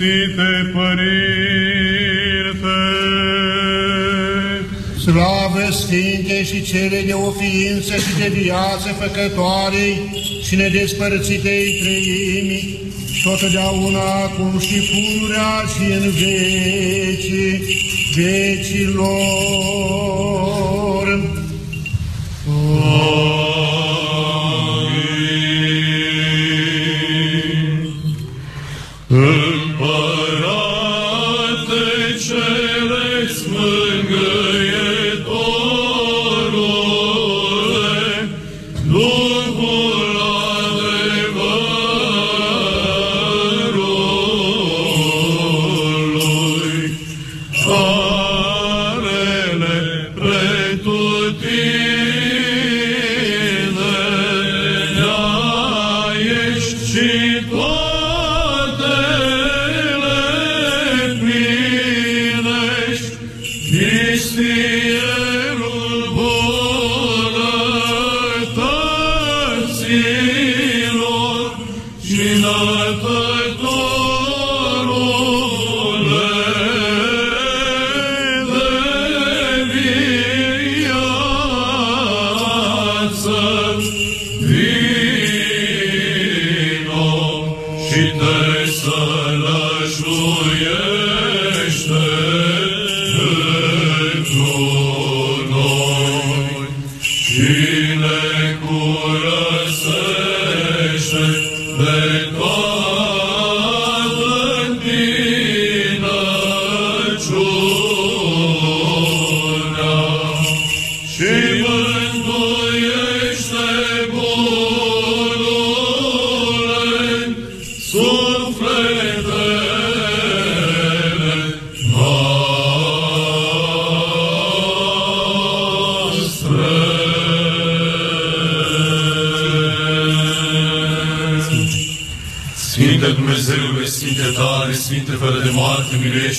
prea simțite Părinte! Slavă Sfinte și cele de o ființă și de viață făcătoarei și nedespărțitei treimi, totdeauna acum și pururea și în vecii vecilor.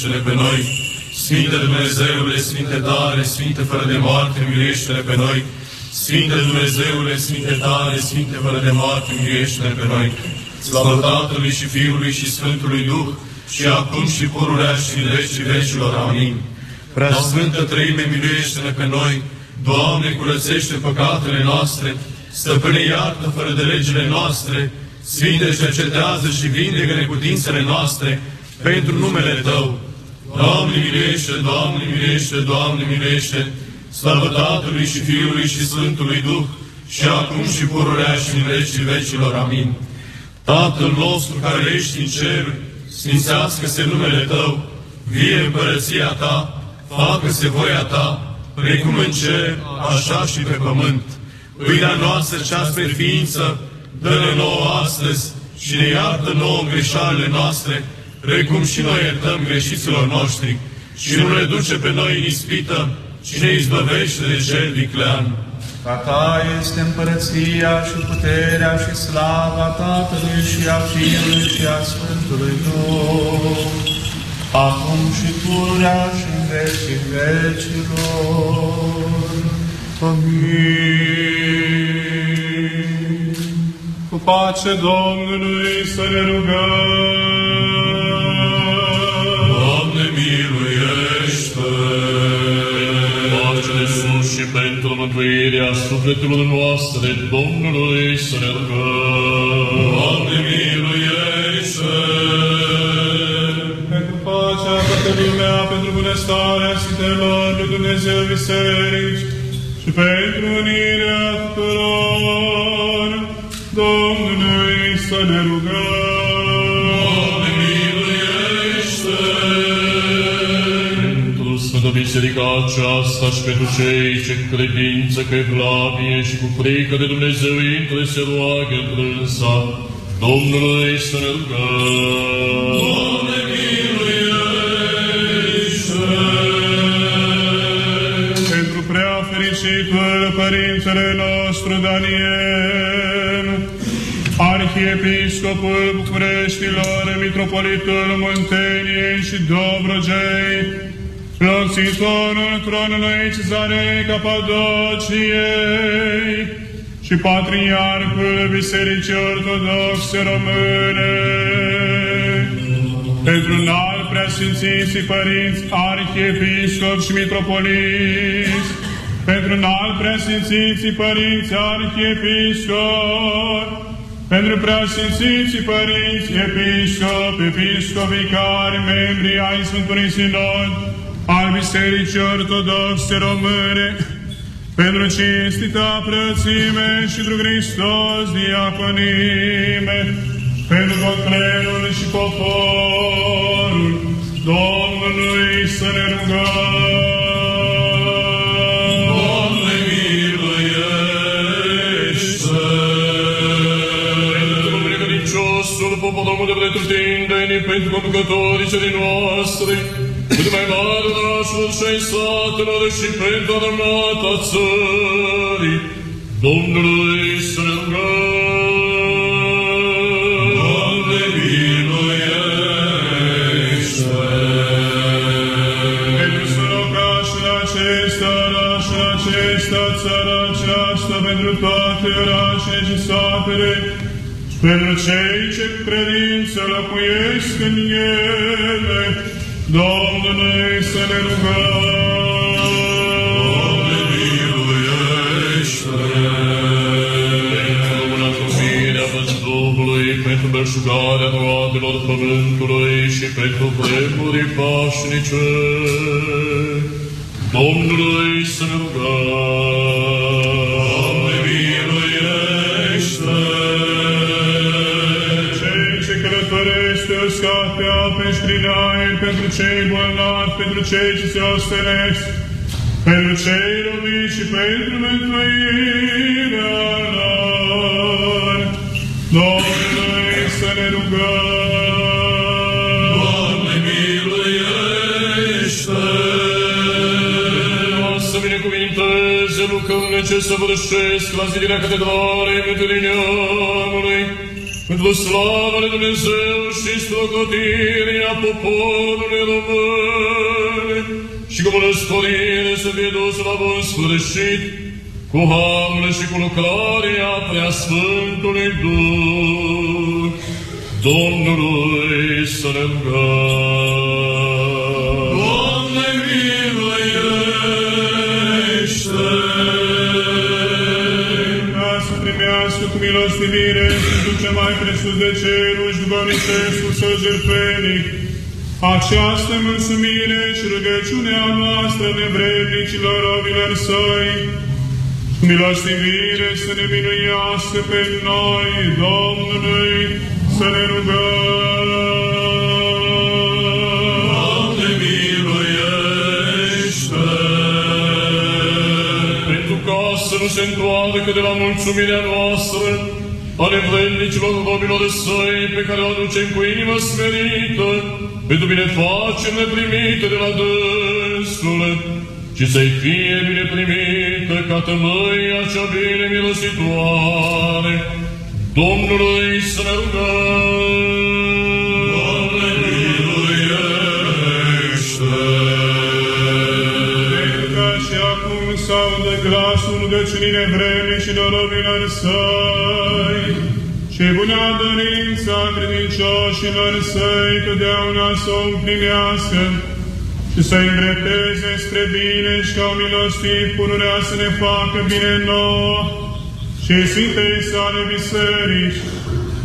Miluiește-ne pe noi. Sfinte Dumnezeule, Sfinte tare, Sfinte fără de moarte, miluiește-ne pe noi. Sfinte Dumnezeule, Sfinte tare, Sfinte fără de moarte, miluiește-ne pe noi. Slavă Tatălui și Fiului și Sfântului Duh, și acum și pururea și în vecii vecilor. Amin. Prea Sfântă Trăime, miluiește-ne pe noi. Doamne, curățește păcatele noastre, stăpâne iartă fără de legile noastre, Sfinte, cercetează și vindecă neputințele noastre pentru numele Tău. Doamne, miluiește, Doamne, miluiește, Doamne, miluiește, slavă Tatălui și Fiului și Sfântului Duh, și acum și pururea și în vecii vecilor. Amin. Tatăl nostru care ești în cer, sfințească-se numele Tău, vie împărăția Ta, facă-se voia Ta, precum în cer, așa și pe pământ. Pâinea noastră cea spre ființă, dă-ne nouă astăzi și ne iartă nouă greșalele noastre, precum și noi iertăm greșiților noștri. Și nu ne duce pe noi în ispită, ci ne izbăvește de cel viclean. A ta este împărăția și puterea și slava Tatălui și a Fiului și a Sfântului Duh, acum și pururea și în vecii vecilor. Amin. Cu pace Domnului să ne rugăm. Pentru mântuirea sufletelor noastre, Domnului să ne rugăm. Doamne, miluiește! Pentru lumea pentru bunăstarea Sfintelor lui Dumnezeu Biserici și pentru unirea tuturor, Domnului să ne rugăm. Biserica aceasta și pentru cei ce cu credință, cu evlavie și cu frică de Dumnezeu intră se roagă întrânsa, Domnului să ne rugăm. pentru prea fericitul Părintele nostru Daniel, Arhiepiscopul Bucureștilor, Mitropolitul Munteniei și Dobrogei, Preoțitorul tronului Cezarei Capadociei și Patriarhul Bisericii Ortodoxe Române, pentru înalt preasfințiții părinți, arhiepiscopi și mitropoliți, pentru înalt preasfințiții părinți, arhiepiscopi, pentru preasfințiții părinți, episcopi, episcopi, vicari, membri ai Sfântului Sinod, al Bisericii Ortodoxe Române, pentru cinstita prețime și pentru Hristos diaconime, pentru tot clerul și poporul Domnului să ne rugăm. Doamne, miluiește! Pentru pregăticiosul poporul de pretutindeni, pentru conducătorii cele noastre, pentru mai mare orașul și ai satelor și pentru armata țării, Domnului să ne rugăm. Doamne, miluiește! Pentru sărocașul acesta, orașul acesta, țara aceasta, pentru toate orașele și satele, și pentru cei ce cu credință locuiesc în ele, Domnului să ne rugăm. Doamne, miluiește! Pentru bunătățirea văzduhului, pentru belșugarea roadelor pământului și pentru vremuri pașnice, Domnului să ne rugăm. Pentru cei bolnavi, pentru cei ce se ostenesc, pentru cei robiți și pentru mântuirea lor. Domnului să ne rugăm. Doamne, miluiește! Să binecuvinteze lucrurile ce săvârșesc la zidirea catedralei Mântuirii Neamului, pentru slavă lui Dumnezeu și slocotirea poporului român, și cu mănăstorire să fie dus la bun sfârșit, cu harul și cu lucrarea preasfântului Duh, Domnului să ne rugăm. Milostivire și duce mai presus de cerul și duhovnicescul său jertfenic, această mulțumire și rugăciunea noastră nevrednicilor robilor săi, cu milostivire să ne minuiască pe noi, Domnului, să ne rugăm. Nu se întoarcă de la mulțumirea noastră ale vrednicilor robilor săi pe care o aducem cu inimă smerită pentru binefacerile primite de la dânsul și să-i fie bine primită ca tămâia cea bine milositoare Domnului să ne rugăm. Glasul rugăciunii nevremii și dorobilor săi, și bunea dorința credincioșilor săi totdeauna să o împlinească și să îndrepteze spre bine și ca milostiv pururea să ne facă bine nouă și Sfintei sale biserici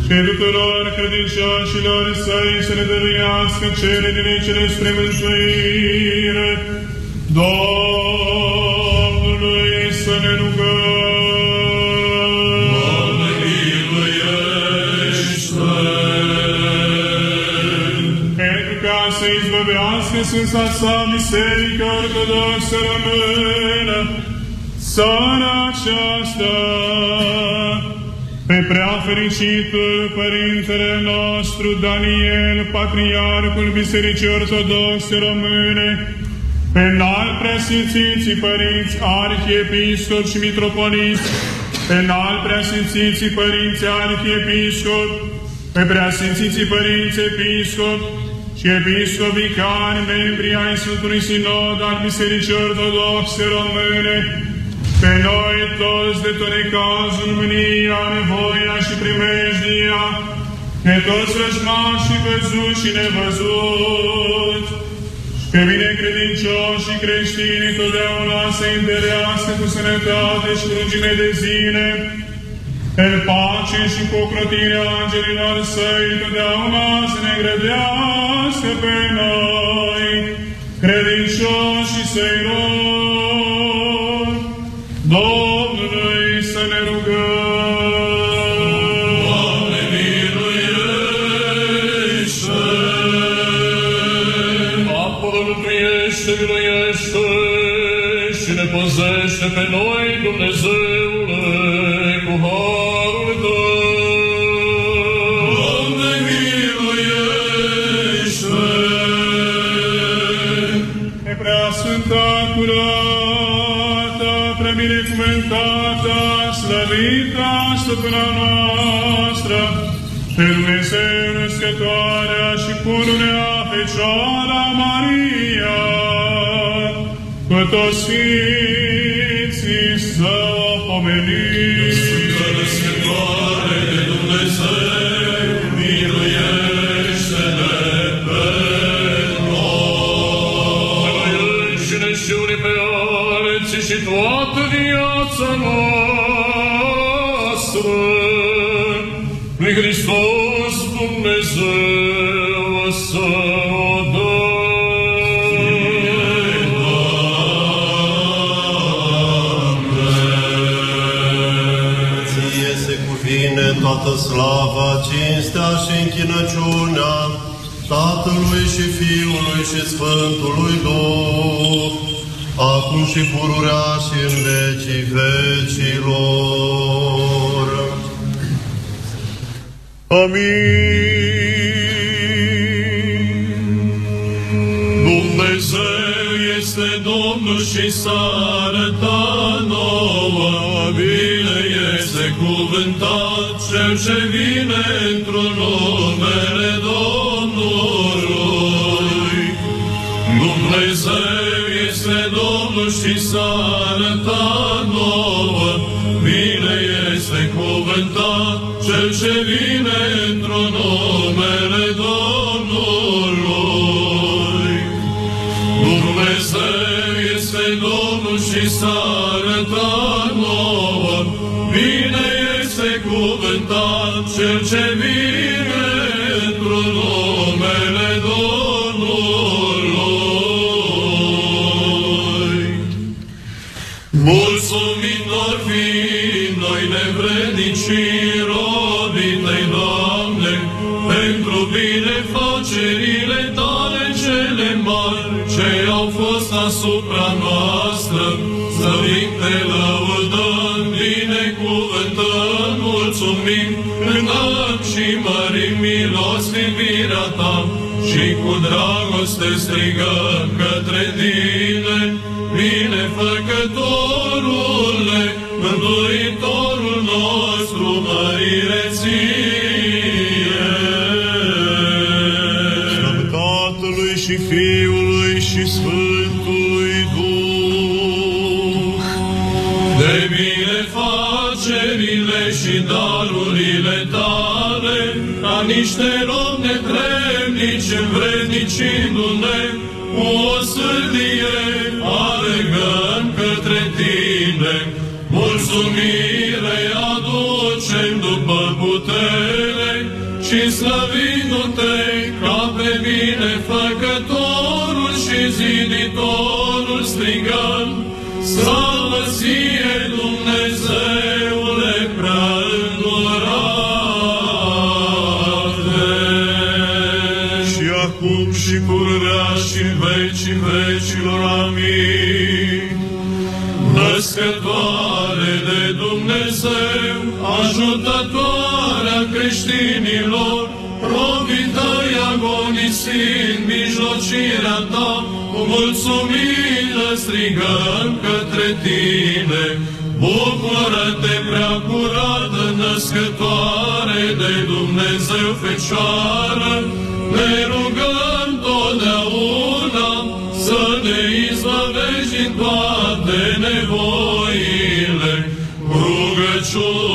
și tuturor credincioșilor săi să ne dăruiască cele din cele spre mântuire. Domnului să ne rugăm. Doamne, miluiește! pentru ca să izbăvească Sfânta sa Biserică Ortodoxă Română, țara aceasta, pe prea fericitul Părintele nostru Daniel, Patriarhul Bisericii Ortodoxe Române, pe înalt preasfințiții părinți arhiepiscopi și mitropoliți, pe înalt preasfințiții părinți arhiepiscopi, pe preasfințiții părinți episcopi și episcopii care membri ai Sfântului Sinod al Bisericii Ortodoxe Române, pe noi toți de tot necazul, mânia, nevoia și primejdia, pe toți rășmași și văzuți și nevăzuți, pe binecredincioși și creștini totdeauna să întărească cu sănătate și lungime de zile, în pace și cu ocrotirea angelilor săi, totdeauna să ne grădească pe noi, credincioși și să-i rog, Dumnezeu născătoarea și pururea Fecioara Maria, cu toți Sfinții să o pomenim. Sfântă Născătoare de Dumnezeu, miluiește-ne pe noi! Înșine și unii pe alții și toată viața noastră. Hristos Dumnezeu să o Ție se cuvine toată slava, cinstea și închinăciunea Tatălui și Fiului și Sfântului Duh, acum și pururea și în vecii vecilor. Amin. Dumnezeu este Domnul și s-a arătat nouă, bine este cuvântat cel ce vine într-un și s-a arătat nouă, bine este cuvântat cel ce mărim milostivirea ta și cu dragoste strigăm către creștinilor, robii tăi agonisind mijlocirea ta, cu mulțumire strigăm către tine. Bucură-te, prea curată, născătoare de Dumnezeu Fecioară, ne rugăm totdeauna să ne izbăvești din toate nevoile, rugăciunile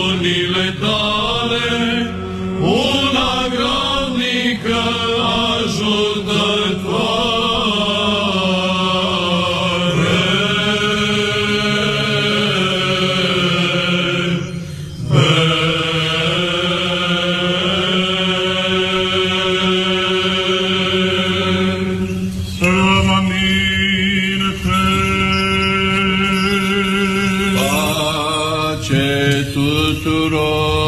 Pace tuturor!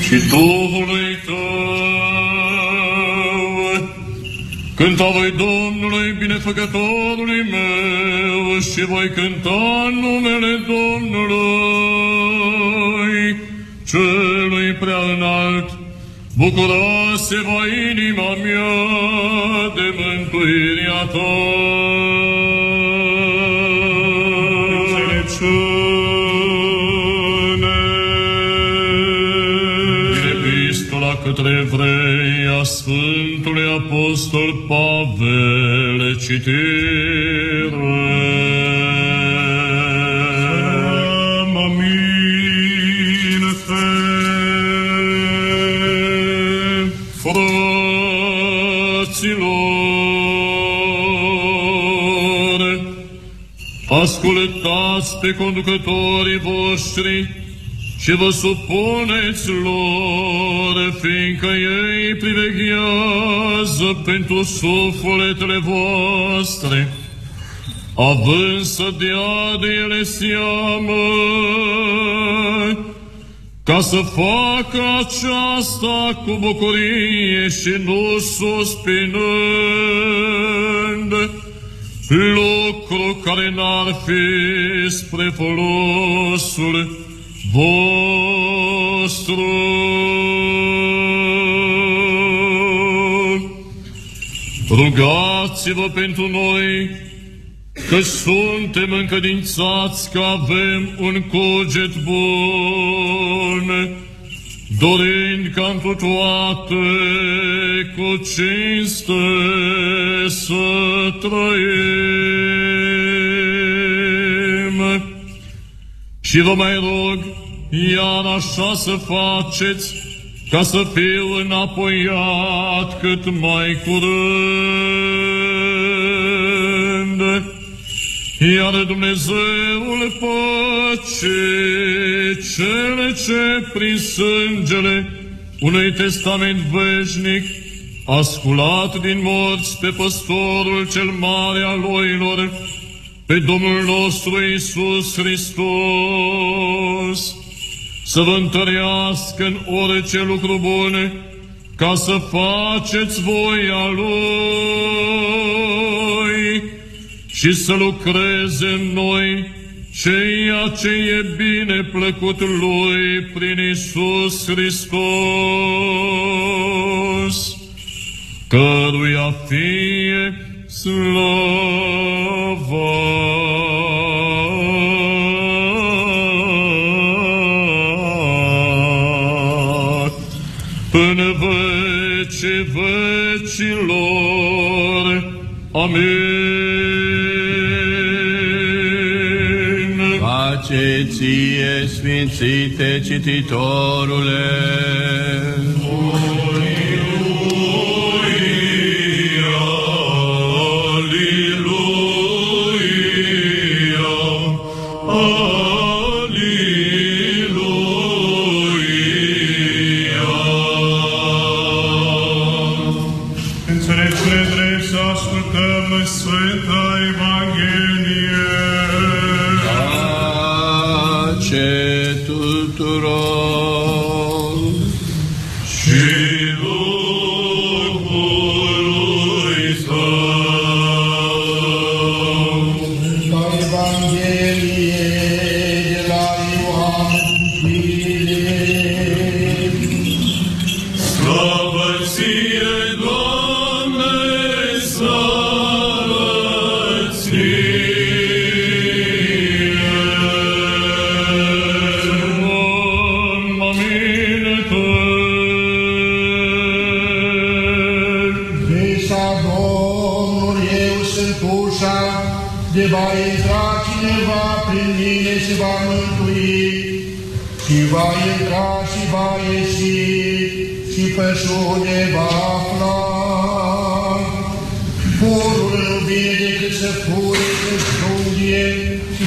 și Duhului tău. Cânta voi Domnului, binefăcătorului meu, și voi cânta în numele Domnului, celui prea înalt. Bucurase va inima mea de mântuirea ta. Sfântului Apostol Pavel, citire. Am aminte. Fraților, ascultați pe conducătorii voștri și vă supuneți lor, fiindcă ei priveghează pentru sufletele voastre, având să dea de ele seamă, ca să facă aceasta cu bucurie și nu suspinând, lucru care n-ar fi spre folosul vostru. Rugați-vă pentru noi, că suntem încădințați că avem un cuget bun, dorind ca întru toate cu cinste să trăim. Și vă mai rog, iar așa să faceți, ca să fiu înapoiat cât mai curând. Iar Dumnezeul păcii, cele ce prin sângele unui testament veșnic, a sculat din morți pe păstorul cel mare al oilor, pe Domnul nostru Isus Hristos, să vă întărească în orice lucru bun, ca să faceți voia Lui și să lucreze în noi ceea ce e bine plăcut Lui prin Isus Hristos, căruia fie slava până vece vecilor. Amin. Pace ție, sfințite cititorule! Slavă ție,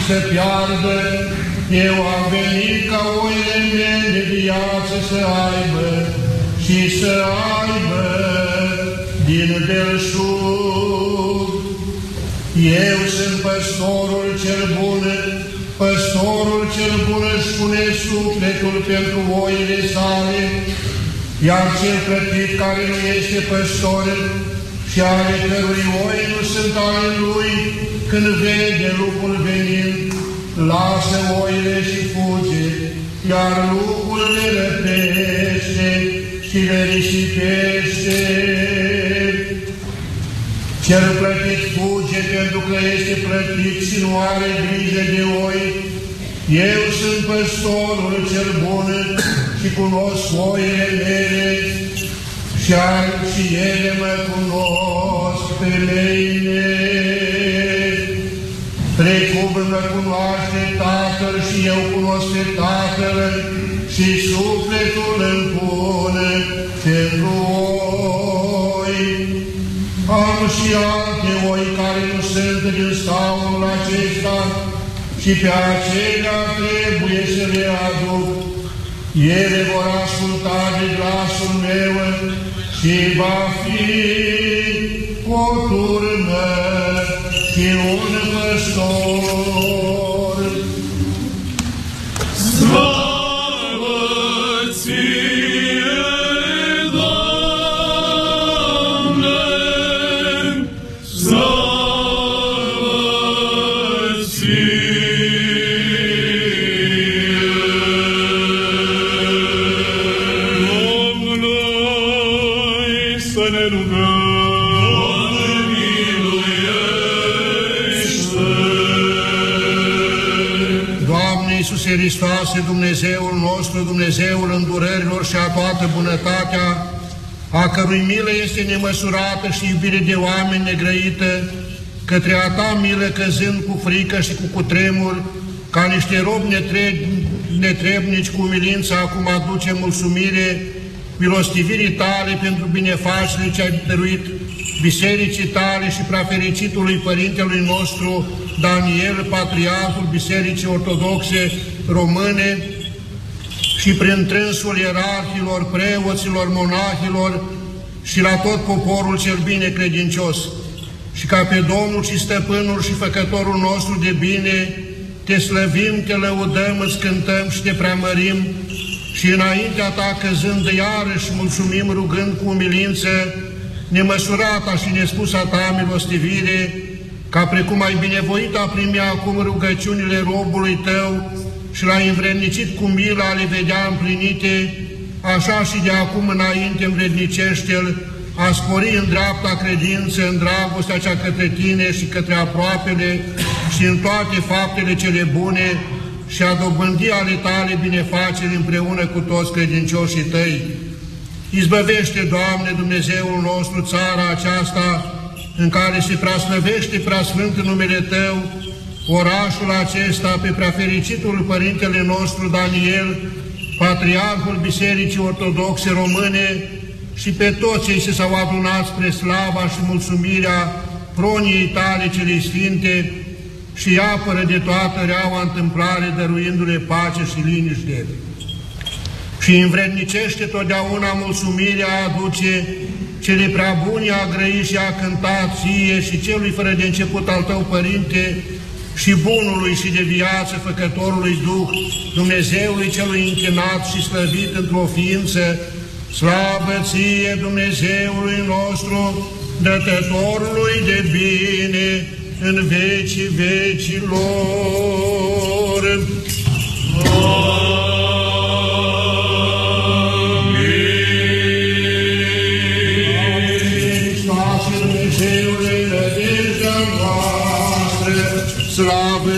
și să piardă. Eu am venit ca oile mele de viață să aibă și să aibă din belșug. Eu sunt păstorul cel bun, păstorul cel bun își pune sufletul pentru oile sale, iar cel plătit care nu este păstor și ale cărui oi nu sunt ale lui, când vede lupul venind, lasă oile și fuge, iar lupul le răpește și le risipește. Cel plătit fuge pentru că este plătit și nu are grijă de oi. Eu sunt păstorul cel bun și cunosc oile mele și, am, și ele mă cunosc pe mine. Precum mă cunoaște Tatăl și eu cunosc pe Tatăl și sufletul îmi pune pentru oi. Am și alte oi care nu sunt din staunul acesta și pe acelea trebuie să le aduc. Ele vor asculta de glasul meu și va fi o turmă și un păstor. Dumnezeul îndurărilor și a toată bunătatea, a cărui milă este nemăsurată și iubire de oameni negrăită, către a ta milă căzând cu frică și cu cutremur, ca niște robi netre- netrebnici cu umilință acum aduce mulțumire milostivirii tale pentru binefacerile ce ai dăruit bisericii tale și prafericitului Părintelui nostru Daniel, Patriarhul Bisericii Ortodoxe Române, și prin trânsul ierarhilor, preoților, monahilor și la tot poporul cel bine credincios. Și ca pe Domnul și Stăpânul și Făcătorul nostru de bine, te slăvim, te lăudăm, îți cântăm și te preamărim și înaintea ta căzând iarăși mulțumim rugând cu umilință nemăsurata și nespusa ta milostivire, ca precum ai binevoit a primi acum rugăciunile robului tău și l-ai învrednicit cu mila a le vedea împlinite, așa și de acum înainte învrednicește-l a spori în dreapta credință, în dragostea cea către tine și către aproapele și în toate faptele cele bune și a dobândi ale tale binefaceri împreună cu toți credincioșii tăi. Izbăvește, Doamne, Dumnezeul nostru, țara aceasta în care se preaslăvește preasfânt numele Tău, orașul acesta pe preafericitul Părintele nostru Daniel, Patriarhul Bisericii Ortodoxe Române și pe toți cei ce s-au adunat spre slava și mulțumirea proniei tale cele sfinte și apără de toată reaua întâmplare, dăruindu-le pace și liniște. Și învrednicește totdeauna mulțumirea aduce cele prea bune a grăi și a cântat ție și celui fără de început al tău, Părinte, și bunului și de viață făcătorului Duh, Dumnezeului celui închinat și slăvit într-o ființă, Slavă ție, Dumnezeului nostru, dătătorului de bine în vecii vecilor. Slavă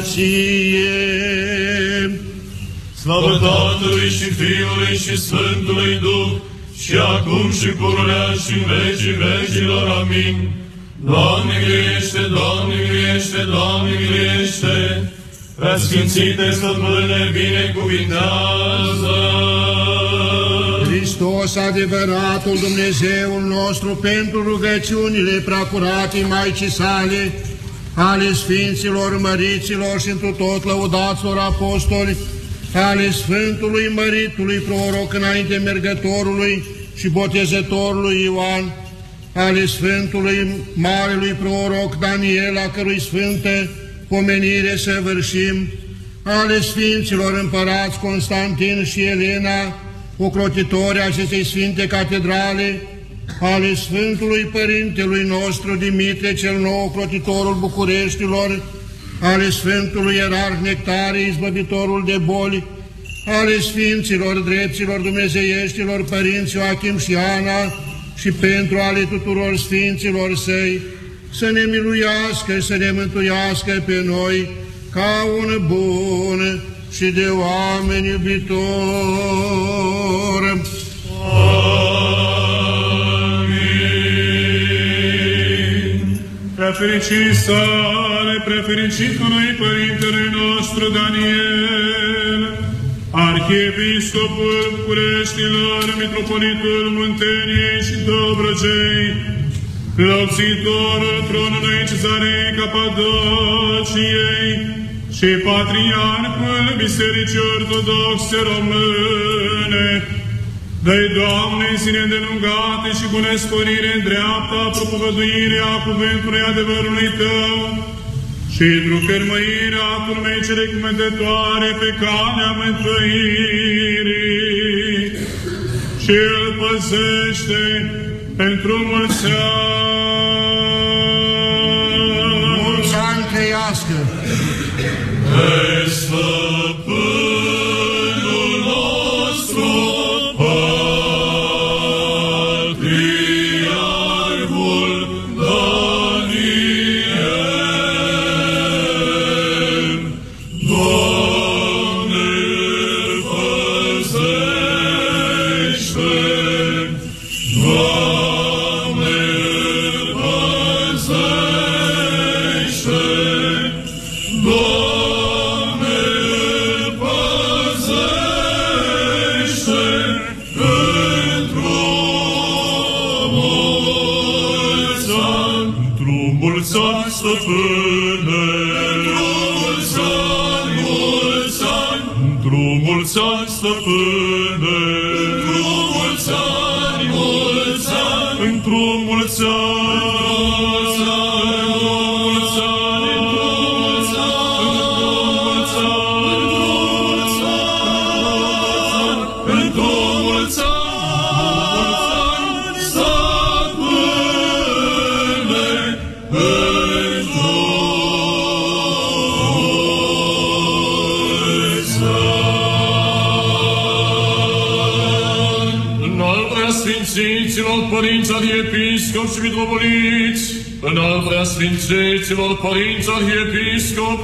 ție! Slavă Tatălui și Fiului și Sfântului Duh, și acum și pururea și în vecii vecilor. Amin. Doamne miliește, Doamne miliește, Doamne miliește, prea sfințite stăpâne, binecuvintează. Hristos, adevăratul Dumnezeul nostru, pentru rugăciunile preacuratei Maicii sale, ale Sfinților, Măriților și întru tot lăudaților apostoli, ale Sfântului Măritului Proroc înainte mergătorului și botezătorului Ioan, ale Sfântului Marelui Proroc Daniel, a cărui Sfântă pomenire să vârșim, ale Sfinților Împărați Constantin și Elena, ocrotitori acestei Sfinte Catedrale, ale Sfântului Părintelui nostru Dimitrie cel Nou, ocrotitorul Bucureștilor, ale Sfântului Ierarh Nectarie, izbăvitorul de boli, ale Sfinților, drepților dumnezeieștilor, părinți Joachim și Ana, și pentru ale tuturor Sfinților Săi, să ne miluiască și să ne mântuiască pe noi ca un bun și de oameni iubitor. Prea fericit sale, prea fericit cu noi Părintele nostru Daniel, Arhiepiscopul Bucureștilor, Mitropolitul Munteniei și Dobrogei, Lăpsitorul tronului Cezarei Capadociei și Patriarhul Bisericii Ortodoxe Române, Dă-i, Doamne, zile îndelungate și bune sporire în dreapta propovăduirea cuvântului adevărului Tău și într-o fermăirea turmei cele cuvântătoare pe calea mântuirii și îl păzește pentru mulți ani. Arhiepiscop și mitropoliți, în al preasfințiților părinți arhiepiscop,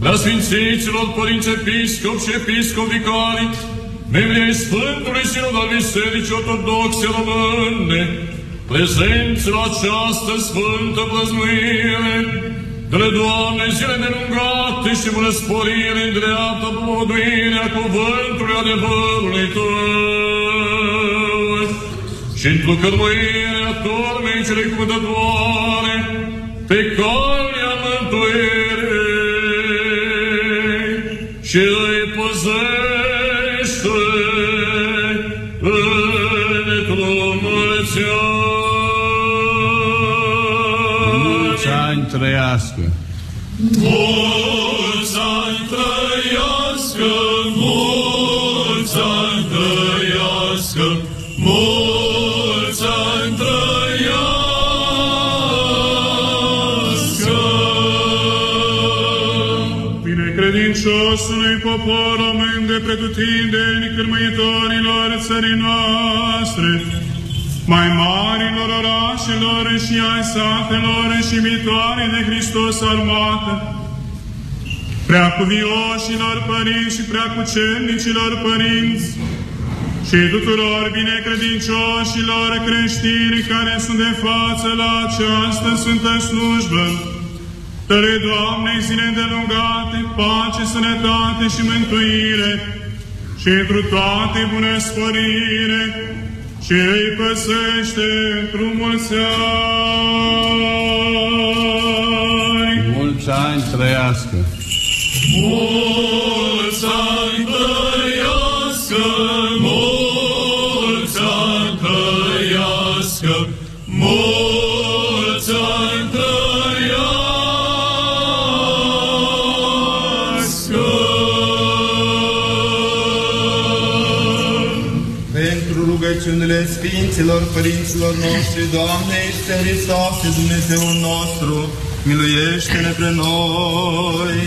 preasfințiților părinți episcop și episcop vicari, membrii Sfântului Sinod al Bisericii Ortodoxe Române, prezenți la această sfântă prăznuire, Dă-le, Doamne, zile de lungate și bună sporire în dreapta promoduirea cuvântului adevărului Tău și într-o cărmuirea turmei cele cuvântătoare pe calea mântuirii și îi păzește într-o mulți Mulți ani. ani trăiască! Mulți pretutindeni cârmăitorilor țării noastre, mai marilor orașelor și ai satelor și viitoare de Hristos armată, preacuvioșilor părinți și preacucernicilor părinți, și tuturor binecredincioșilor creștini care sunt de față la această sfântă slujbă, Tăre, Doamne, zile îndelungate, pace, sănătate și mântuire, și întru toate bună spărire, și îi păsește într-un mulți ani. Mulți ani trăiască! Mulți Sfinților Părinților noștri, Doamne, este Hristos, Dumnezeul nostru, miluiește-ne pre noi!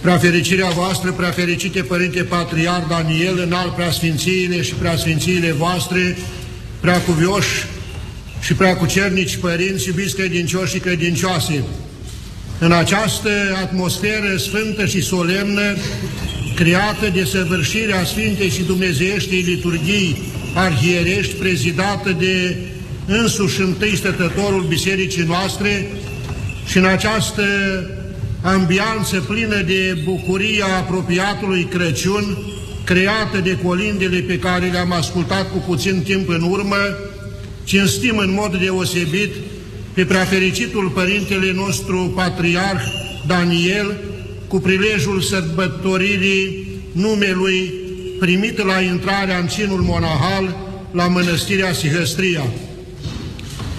Prea fericirea voastră, prea fericite Părinte Patriar Daniel, înalt preasfințiile și preasfințiile voastre, prea cuvioși și prea cucernici părinți, iubiți credincioși și credincioase. În această atmosferă sfântă și solemnă, creată de săvârșirea Sfintei și Dumnezeieștii liturghii arhierești, prezidată de însuși întâi stătătorul Bisericii noastre, și în această ambianță plină de bucuria apropiatului Crăciun, creată de colindele pe care le-am ascultat cu puțin timp în urmă, cinstim în mod deosebit pe preafericitul Părintele nostru Patriarh Daniel, cu prilejul sărbătoririi numelui primit la intrarea în cinul monahal la Mănăstirea Sihăstria.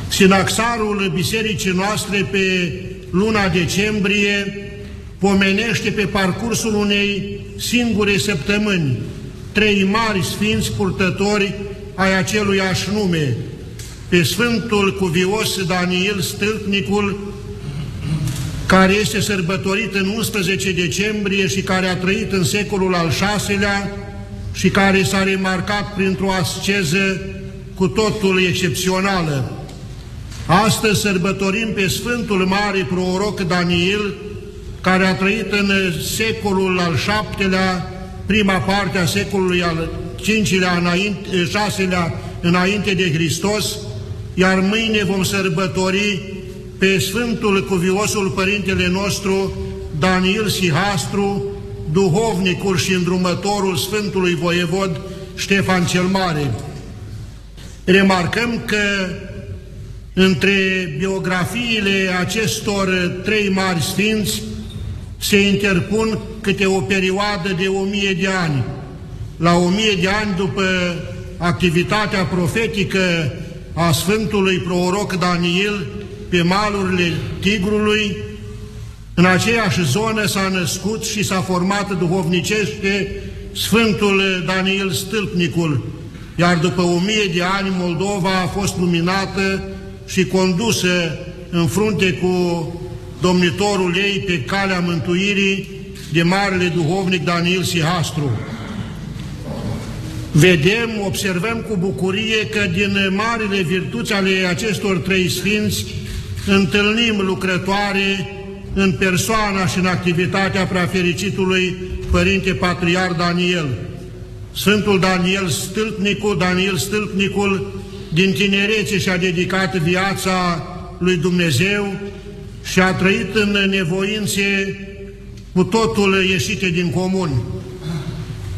Sinaxarul bisericii noastre pe luna decembrie pomenește pe parcursul unei singure săptămâni trei mari sfinți purtători ai aceluiași nume, pe Sfântul Cuvios Daniel Stâlpnicul, care este sărbătorit în 11 decembrie și care a trăit în secolul al VI-lea și care s-a remarcat printr-o asceză cu totul excepțională. Astăzi sărbătorim pe Sfântul Mare Proroc Daniel, care a trăit în secolul al VII-lea, prima parte a secolului al V-lea, înainte, VI-lea, înainte de Hristos, iar mâine vom sărbători pe Sfântul Cuviosul Părintele nostru, Daniel Sihastru, duhovnicul și îndrumătorul Sfântului Voievod Ștefan cel Mare. Remarcăm că între biografiile acestor trei mari sfinți se interpun câte o perioadă de o mie de ani. La o mie de ani după activitatea profetică a Sfântului Proroc Daniel pe malurile Tigrului, în aceeași zonă s-a născut și s-a format duhovnicește Sfântul Daniel Stâlpnicul, iar după o mie de ani Moldova a fost luminată și condusă în frunte cu domnitorul ei pe calea mântuirii de marele duhovnic Daniel Sihastru. Vedem, observăm cu bucurie că din marile virtuți ale acestor trei sfinți întâlnim lucrătoare în persoana și în activitatea preafericitului Părinte Patriar Daniel. Sfântul Daniel Stâlpnicul, Daniel Stâlpnicul, din tinerețe și-a dedicat viața lui Dumnezeu și a trăit în nevoințe cu totul ieșite din comun.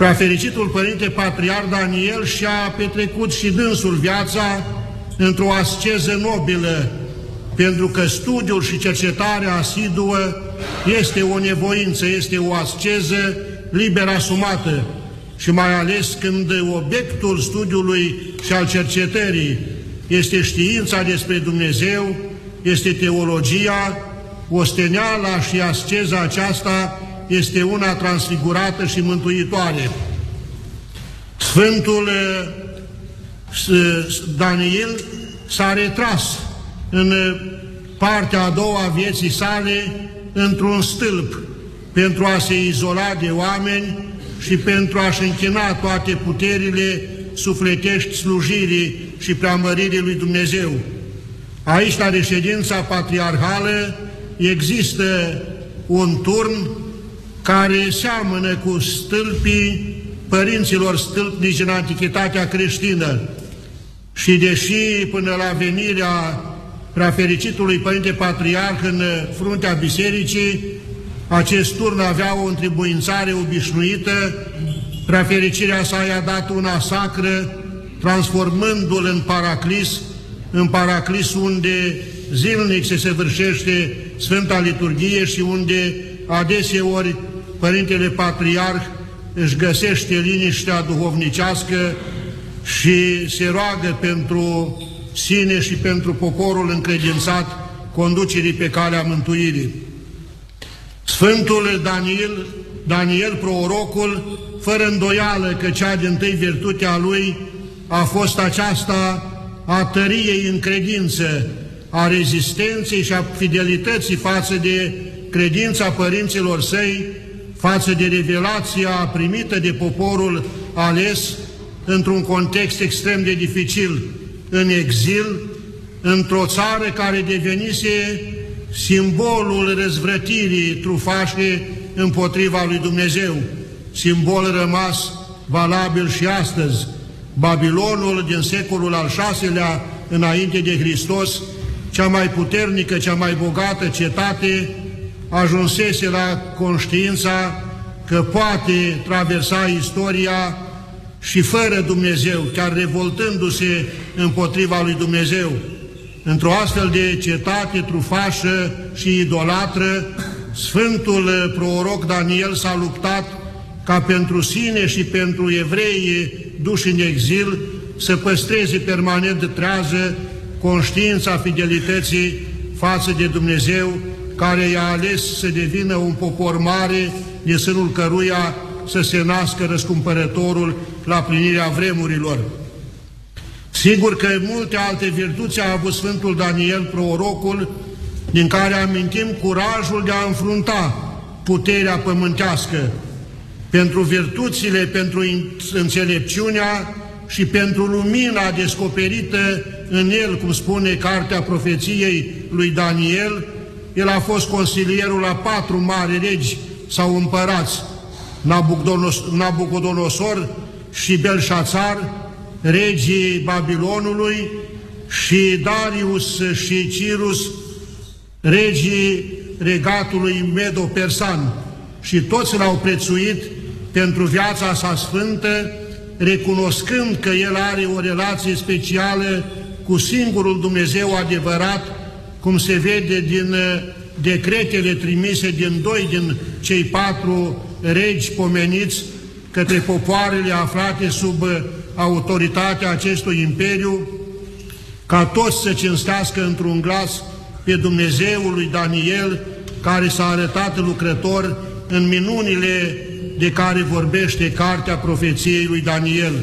Preafericitul Părinte Patriar Daniel și-a petrecut și dânsul viața într-o asceză nobilă, pentru că studiul și cercetarea asiduă este o nevoință, este o asceză liber asumată și mai ales când obiectul studiului și al cercetării este știința despre Dumnezeu, este teologia, osteneala și asceza aceasta este una transfigurată și mântuitoare. Sfântul Daniel s-a retras în partea a doua a vieții sale într-un stâlp pentru a se izola de oameni și pentru a-și închina toate puterile sufletești slujirii și preamăririi lui Dumnezeu. Aici, la reședința patriarhală, există un turn care seamănă cu stâlpii părinților stâlpnici în antichitatea creștină. Și deși până la venirea preafericitului Părinte Patriarh în fruntea bisericii, acest turn avea o întribuințare obișnuită, preafericirea sa i-a dat una sacră, transformându-l în paraclis, în paraclis unde zilnic se săvârșește Sfânta Liturghie și unde adeseori Părintele Patriarh își găsește liniștea duhovnicească și se roagă pentru sine și pentru poporul încredințat conducerii pe calea mântuirii. Sfântul Daniel, Daniel prorocul, fără îndoială că cea din tâi virtute a lui a fost aceasta a tăriei în credință, a rezistenței și a fidelității față de credința părinților săi, față de revelația primită de poporul ales într-un context extrem de dificil, în exil, într-o țară care devenise simbolul răzvrătirii trufașe împotriva lui Dumnezeu, simbol rămas valabil și astăzi. Babilonul din secolul al VI-lea înainte de Hristos, cea mai puternică, cea mai bogată cetate, ajunsese la conștiința că poate traversa istoria și fără Dumnezeu, chiar revoltându-se împotriva lui Dumnezeu. Într-o astfel de cetate trufașă și idolatră, Sfântul proroc Daniel s-a luptat ca pentru sine și pentru evrei duși în exil să păstreze permanent trează conștiința fidelității față de Dumnezeu, care i-a ales să devină un popor mare, de sânul căruia să se nască răscumpărătorul la plinirea vremurilor. Sigur că multe alte virtuți a avut Sfântul Daniel, prorocul, din care amintim curajul de a înfrunta puterea pământească, pentru virtuțile, pentru înțelepciunea și pentru lumina descoperită în el, cum spune cartea profeției lui Daniel, el a fost consilierul la patru mari regi sau împărați, Nabucodonosor și Belșațar, regii Babilonului, și Darius și Cirus, regii regatului Medo-Persan, și toți l-au prețuit pentru viața sa sfântă, recunoscând că el are o relație specială cu singurul Dumnezeu adevărat, cum se vede din uh, decretele trimise din doi din cei patru regi pomeniți către popoarele aflate sub uh, autoritatea acestui imperiu, ca toți să cinstească într-un glas pe Dumnezeul lui Daniel, care s-a arătat lucrător în minunile de care vorbește cartea profeției lui Daniel.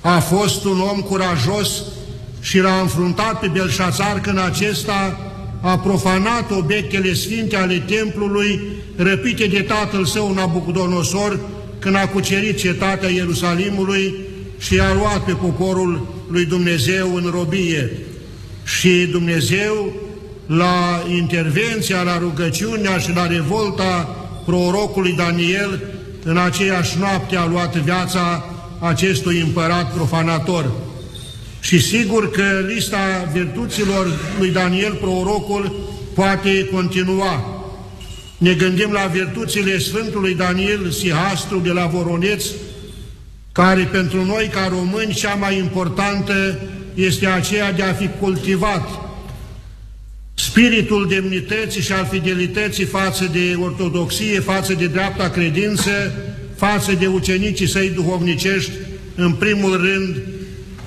A fost un om curajos și l-a înfruntat pe Belșațar când acesta a profanat obiectele sfinte ale templului răpite de tatăl său Nabucodonosor când a cucerit cetatea Ierusalimului și a luat pe poporul lui Dumnezeu în robie. Și Dumnezeu, la intervenția, la rugăciunea și la revolta prorocului Daniel, în aceeași noapte a luat viața acestui împărat profanator. Și sigur că lista virtuților lui Daniel prorocul poate continua. Ne gândim la virtuțile Sfântului Daniel Sihastru de la Voroneț, care pentru noi ca români cea mai importantă este aceea de a fi cultivat spiritul demnității și al fidelității față de ortodoxie, față de dreapta credință, față de ucenicii săi duhovnicești, în primul rând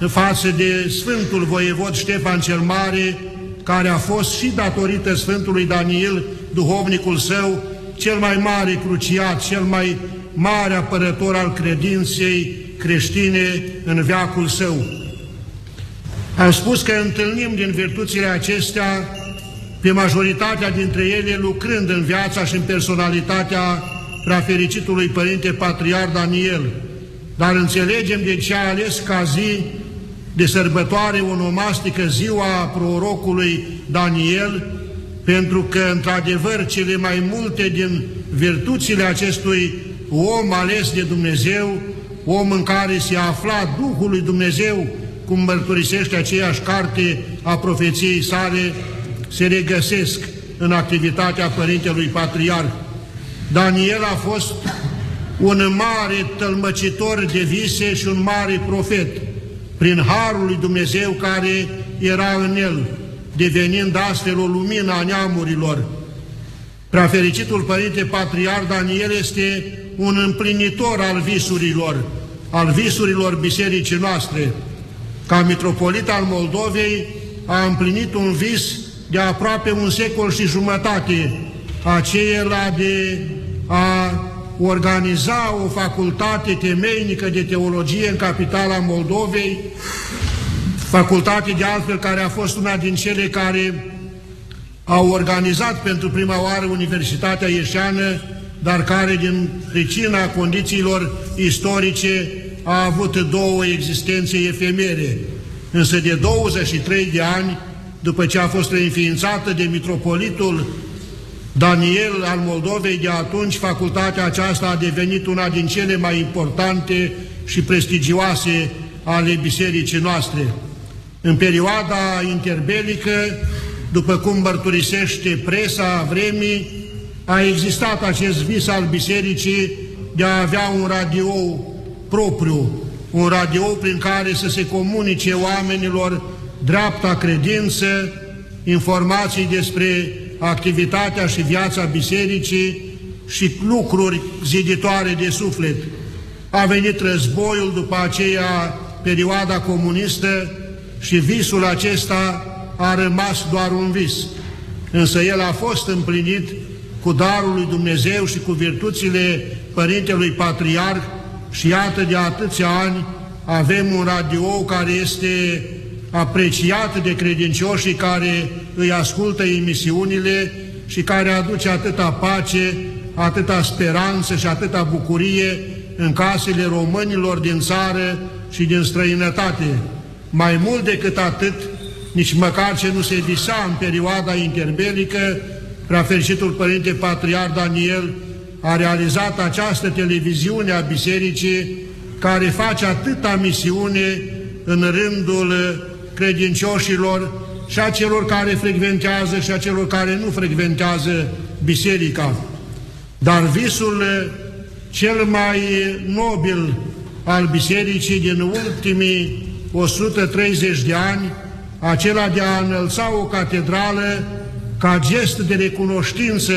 față de Sfântul Voievod Ștefan cel Mare, care a fost și datorită Sfântului Daniel, duhovnicul său, cel mai mare cruciat, cel mai mare apărător al credinței creștine în veacul său. Am spus că întâlnim din virtuțile acestea pe majoritatea dintre ele lucrând în viața și în personalitatea preafericitului Părinte Patriar Daniel, dar înțelegem de ce a ales ca zi de sărbătoare onomastică ziua prorocului Daniel, pentru că, într-adevăr, cele mai multe din virtuțile acestui om ales de Dumnezeu, om în care se afla Duhul lui Dumnezeu, cum mărturisește aceeași carte a profeției sale, se regăsesc în activitatea Părintelui Patriarh. Daniel a fost un mare tălmăcitor de vise și un mare profet, prin Harul lui Dumnezeu care era în el, devenind astfel o lumină a neamurilor. Preafericitul Părinte Patriar Daniel este un împlinitor al visurilor, al visurilor bisericii noastre. Ca mitropolit al Moldovei a împlinit un vis de aproape un secol și jumătate, acela de a organiza o facultate temeinică de teologie în capitala Moldovei, facultate de altfel care a fost una din cele care au organizat pentru prima oară Universitatea Ieșeană, dar care din pricina condițiilor istorice a avut două existențe efemere. Însă de 23 de ani, după ce a fost reînființată de mitropolitul Daniel al Moldovei, de atunci facultatea aceasta a devenit una din cele mai importante și prestigioase ale bisericii noastre. În perioada interbelică, după cum mărturisește presa vremii, a existat acest vis al bisericii de a avea un radio propriu, un radio prin care să se comunice oamenilor dreapta credință, informații despre activitatea și viața bisericii și lucruri ziditoare de suflet. A venit războiul, după aceea perioada comunistă și visul acesta a rămas doar un vis. Însă el a fost împlinit cu darul lui Dumnezeu și cu virtuțile Părintelui Patriarh și iată de atâția ani avem un radio care este apreciat de credincioșii care îi ascultă emisiunile și care aduce atâta pace, atâta speranță și atâta bucurie în casele românilor din țară și din străinătate. Mai mult decât atât, nici măcar ce nu se visa în perioada interbelică, preafericitul Părinte Patriar Daniel a realizat această televiziune a Bisericii care face atâta misiune în rândul credincioșilor și a celor care frecventează și a celor care nu frecventează biserica. Dar visul cel mai nobil al bisericii din ultimii 130 de ani, acela de a înălța o catedrală ca gest de recunoștință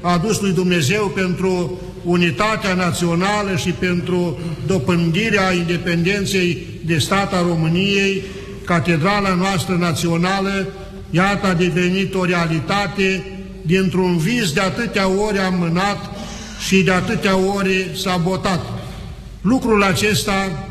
adus lui Dumnezeu pentru unitatea națională și pentru dopândirea independenței de stat a României, catedrala noastră națională, iată a devenit o realitate dintr-un vis de atâtea ori amânat și de atâtea ori sabotat. Lucrul acesta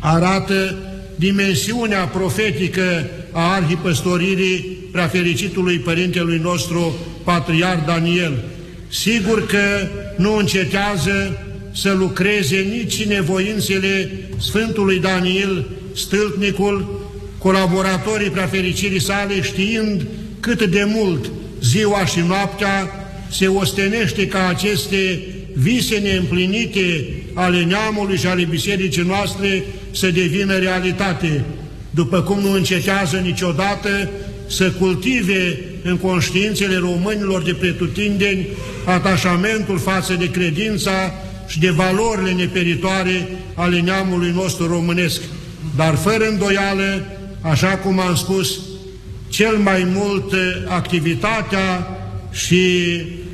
arată dimensiunea profetică a arhipăstoririi preafericitului Părintelui nostru, Patriar Daniel. Sigur că nu încetează să lucreze nici nevoințele Sfântului Daniel, stâlpnicul, colaboratorii preafericirii sale, știind cât de mult ziua și noaptea se ostenește ca aceste vise neîmplinite ale neamului și ale bisericii noastre să devină realitate, după cum nu încetează niciodată să cultive în conștiințele românilor de pretutindeni atașamentul față de credința și de valorile neperitoare ale neamului nostru românesc. Dar fără îndoială, așa cum am spus, cel mai mult activitatea și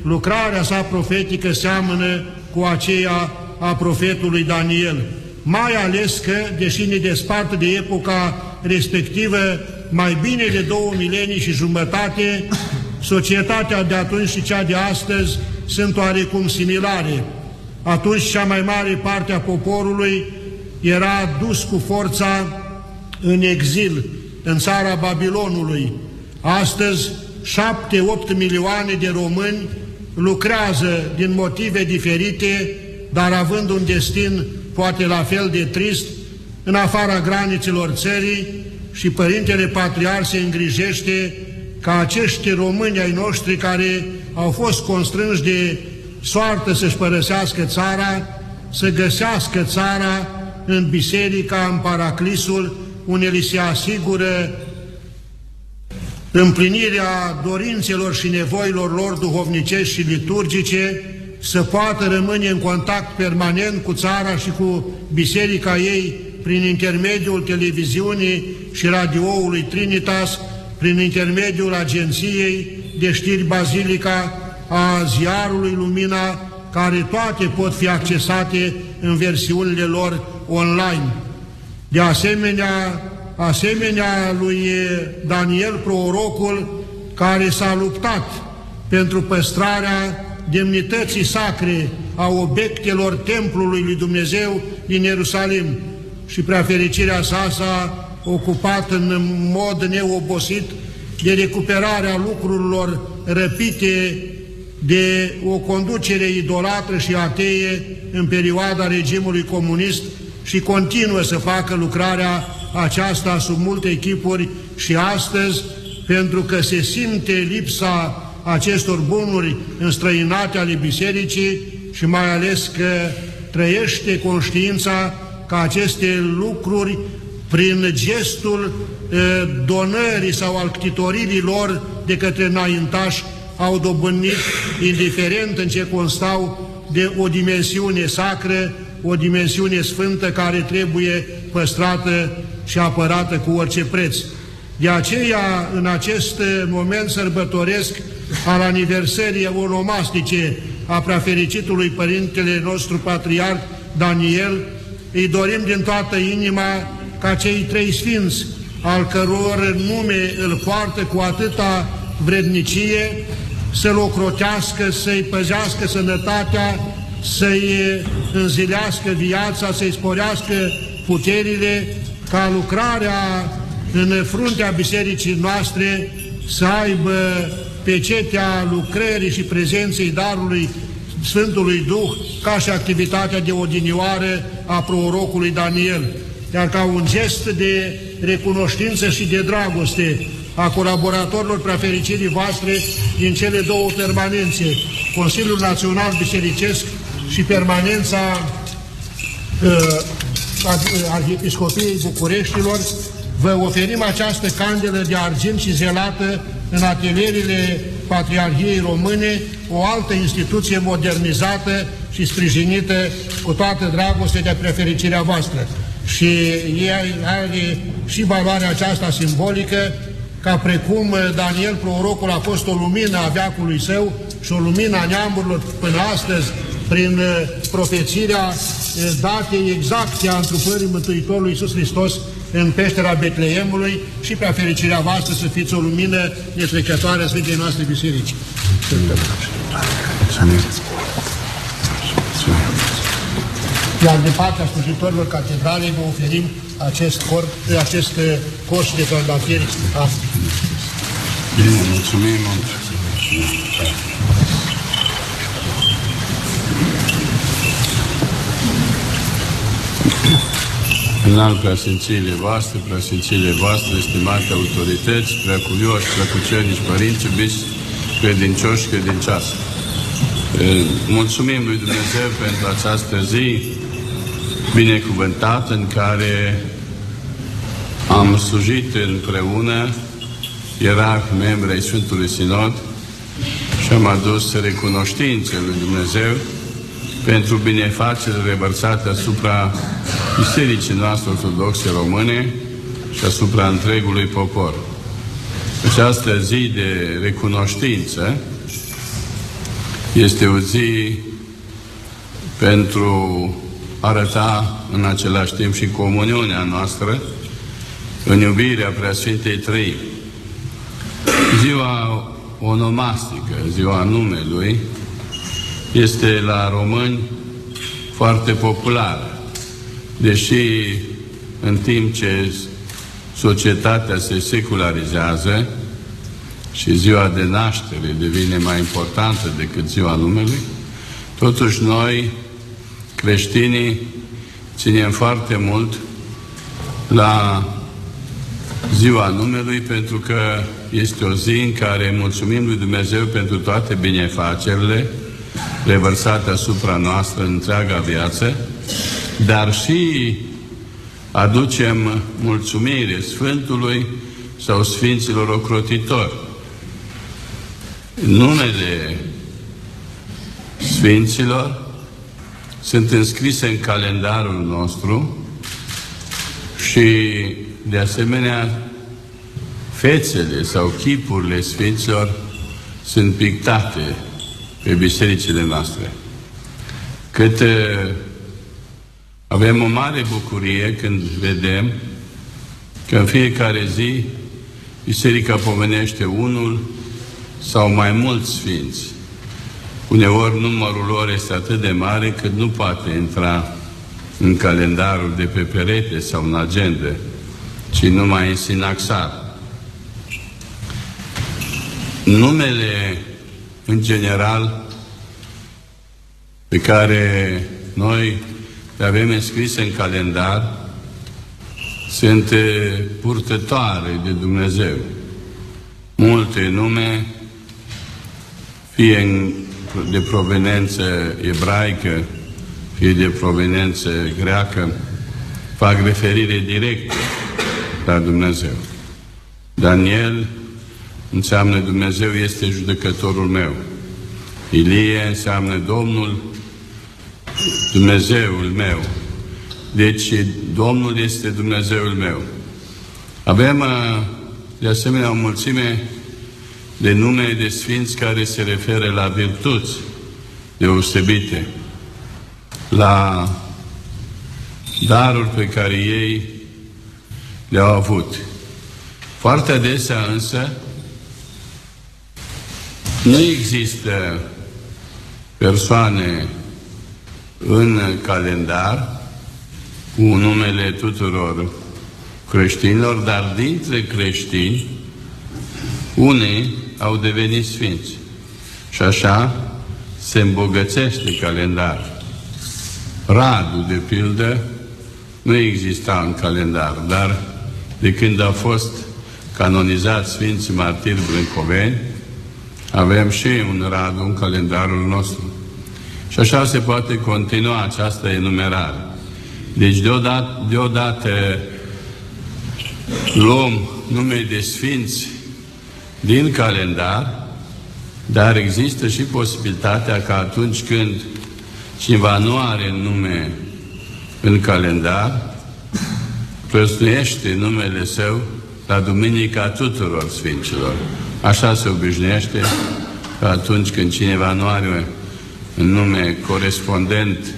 lucrarea sa profetică seamănă cu aceea a profetului Daniel. Mai ales că, deși ne despart de epoca respectivă mai bine de două milenii și jumătate, societatea de atunci și cea de astăzi sunt oarecum similare. Atunci cea mai mare parte a poporului era dus cu forța în exil, în țara Babilonului. Astăzi, șapte-opt milioane de români lucrează din motive diferite, dar având un destin poate la fel de trist, în afara granițelor țării și Părintele Patriar se îngrijește ca acești români ai noștri care au fost constrânși de soartă să-și părăsească țara, să găsească țara în biserica, în paraclisul, unde li se asigură împlinirea dorințelor și nevoilor lor duhovnicești și liturgice, să poată rămâne în contact permanent cu țara și cu biserica ei prin intermediul televiziunii și radioului Trinitas, prin intermediul agenției de știri Bazilica, a ziarului Lumina, care toate pot fi accesate în versiunile lor online. De asemenea, asemenea lui Daniel Prorocul, care s-a luptat pentru păstrarea demnității sacre a obiectelor templului lui Dumnezeu din Ierusalim. Și prea fericirea sa s-a ocupat în mod neobosit de recuperarea lucrurilor răpite de o conducere idolatră și ateie în perioada regimului comunist și continuă să facă lucrarea aceasta sub multe echipuri și astăzi, pentru că se simte lipsa acestor bunuri înstrăinate ale bisericii și mai ales că trăiește conștiința că aceste lucruri, prin gestul e, donării sau al lor de către înaintași, au dobândit, indiferent în ce constau, de o dimensiune sacră, o dimensiune sfântă care trebuie păstrată și apărată cu orice preț. De aceea, în acest moment sărbătoresc al aniversării onomastice a preafericitului Părintele nostru Patriarh Daniel, îi dorim din toată inima ca cei trei sfinți, al căror nume îl poartă cu atâta vrednicie, să-l ocrotească, să-i păzească sănătatea, să-i înzilească viața, să-i sporească puterile, ca lucrarea în fruntea bisericii noastre să aibă pecetea lucrării și prezenței darului Sfântului Duh ca și activitatea de odinioară a prorocului Daniel, iar ca un gest de recunoștință și de dragoste a colaboratorilor prefericirii voastre din cele două permanențe, Consiliul Național Bisericesc și permanența uh, Arhiepiscopiei Bucureștilor, vă oferim această candelă de argint și zelată în atelierile Patriarhiei Române, o altă instituție modernizată și sprijinită cu toată dragostea de prefericirea voastră. Și ea are și valoarea aceasta simbolică, ca precum Daniel Prorocul a fost o lumină a veacului său și o lumină a neamurilor până astăzi, prin profețirea datei exacte a întrupării Mântuitorului Iisus Hristos în peștera Betleemului și prea fericirea voastră să fiți o lumină netrecătoare a Sfintei noastre Biserici. Iar de partea slujitorilor catedralei vă oferim acest corp, acest coș de trandafiri astăzi. Bine, mulțumim mult. Înalt preasfințiile voastre, preasfințiile voastre, estimate autorități, preacuvioși, preacucernici, părinți, iubiți, credincioși, credincioase. Mulțumim lui Dumnezeu pentru această zi binecuvântată în care am slujit împreună ierarh membri ai Sfântului Sinod și am adus recunoștințe lui Dumnezeu pentru binefacerile revărsate asupra Bisericii noastre ortodoxe române și asupra întregului popor. Această zi de recunoștință este o zi pentru a arăta în același timp și comuniunea noastră în iubirea Preasfintei Trăi. Ziua onomastică, ziua numelui, este la români foarte populară. Deși în timp ce societatea se secularizează și ziua de naștere devine mai importantă decât ziua numelui, totuși noi, creștinii, ținem foarte mult la ziua numelui pentru că este o zi în care mulțumim lui Dumnezeu pentru toate binefacerile revărsate asupra noastră în întreaga viață, dar și aducem mulțumire Sfântului sau Sfinților ocrotitori. Numele Sfinților sunt înscrise în calendarul nostru și, de asemenea, fețele sau chipurile Sfinților sunt pictate pe bisericile noastre. Cât avem o mare bucurie când vedem că în fiecare zi Biserica pomenește unul sau mai mulți sfinți. Uneori numărul lor este atât de mare că nu poate intra în calendarul de pe perete sau în agenda, ci numai în sinaxar. Numele, în general, pe care noi le avem înscrise în calendar, sunt purtătoare de Dumnezeu. Multe nume, fie de proveniență ebraică, fie de proveniență greacă, fac referire directă la Dumnezeu. Daniel înseamnă Dumnezeu este judecătorul meu. Ilie înseamnă Domnul, Dumnezeul meu. Deci Domnul este Dumnezeul meu. Avem de asemenea o mulțime de nume de sfinți care se referă la virtuți deosebite, la daruri pe care ei le-au avut. Foarte adesea însă nu există persoane în calendar cu numele tuturor creștinilor, dar dintre creștini, unii au devenit sfinți. Și așa se îmbogățește calendar. Radu, de pildă, nu exista în calendar, dar de când a fost canonizat Sfinții Martiri Brâncoveni, avem și un radu în calendarul nostru. Și așa se poate continua această enumerare. Deci deodată, deodată luăm nume de sfinți din calendar, dar există și posibilitatea că atunci când cineva nu are nume în calendar, prăstuiește numele său la Duminica tuturor Sfinților. Așa se obișnuiește că atunci când cineva nu are un nume corespondent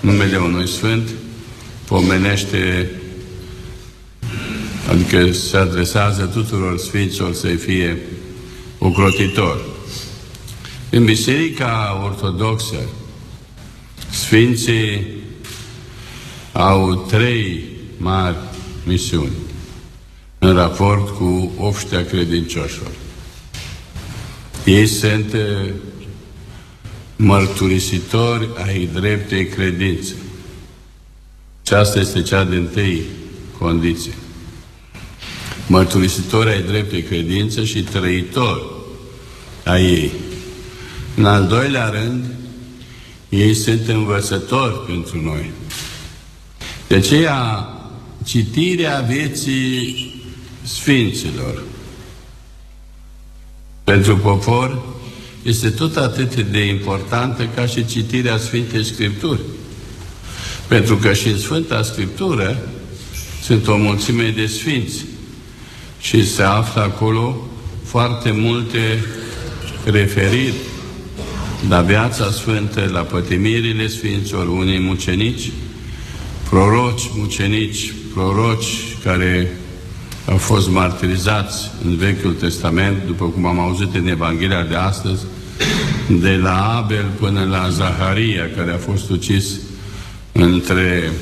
numele unui Sfânt, pomenește, adică se adresează tuturor Sfinților să fie ocrotitor. În Biserica Ortodoxă, Sfinții au trei mari misiuni în raport cu obștea credincioșilor. Ei sunt eh, mărturisitori ai dreptei credințe. Aceasta este cea din tâi condiție. Mărturisitori ai dreptei credințe și trăitori ai ei. În al doilea rând, ei sunt învățători pentru noi. De aceea, citirea vieții Sfinților pentru popor este tot atât de importantă ca și citirea Sfintei Scripturi. Pentru că și în Sfânta Scriptură sunt o mulțime de sfinți și se află acolo foarte multe referiri la viața sfântă, la pătimirile sfinților, unei mucenici, proroci, mucenici, proroci care au fost martirizați în Vechiul Testament, după cum am auzit în Evanghelia de astăzi, de la Abel până la Zaharia, care a fost ucis între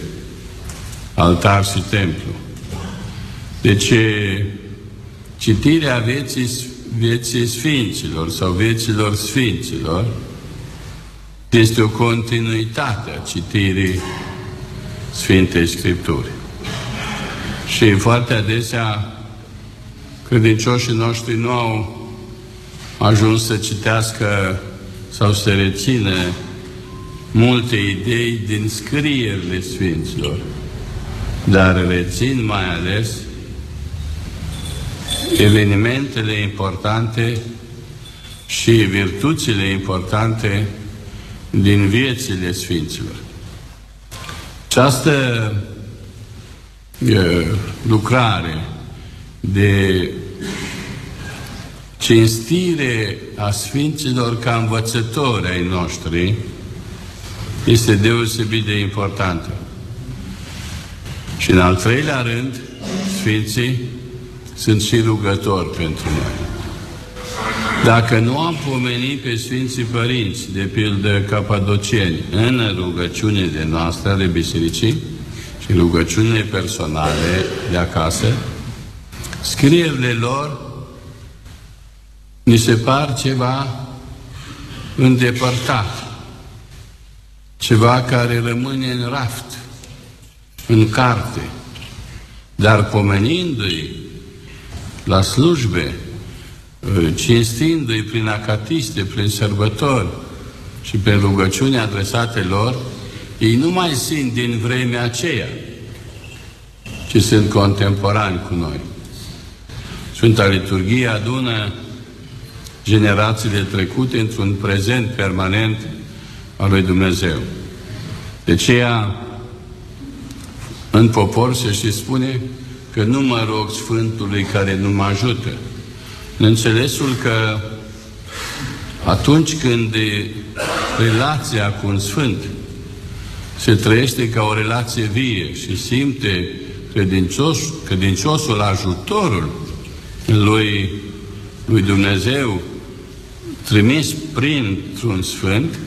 altar și templu. Deci, citirea vieții, vieții Sfinților sau vieților Sfinților este o continuitate a citirii Sfintei Scripturi. Și foarte adesea credincioșii noștri nu au ajuns să citească sau să rețină multe idei din scrierile Sfinților, dar rețin mai ales evenimentele importante și virtuțile importante din viețile Sfinților. Această lucrare de cinstire a Sfinților ca învățători ai noștri este deosebit de importantă. Și în al treilea rând, Sfinții sunt și rugători pentru noi. Dacă nu am pomenit pe Sfinții Părinți, de pildă capadocieni, în rugăciunile noastre ale Bisericii și rugăciunile personale de acasă, scrierile lor ni se par ceva îndepărtat, ceva care rămâne în raft, în carte, dar pomenindu-i la slujbe, cinstindu-i prin acatiste, prin sărbători și prin rugăciuni adresate lor, ei nu mai sunt din vremea aceea, ci sunt contemporani cu noi. Sfânta Liturghie adună generațiile trecute într-un prezent permanent al lui Dumnezeu. De aceea, în popor se și spune că nu mă rog Sfântului care nu mă ajută. În înțelesul că atunci când relația cu un Sfânt se trăiește ca o relație vie și simte credincios, credinciosul ajutorul lui, lui Dumnezeu trimis printr-un Sfânt,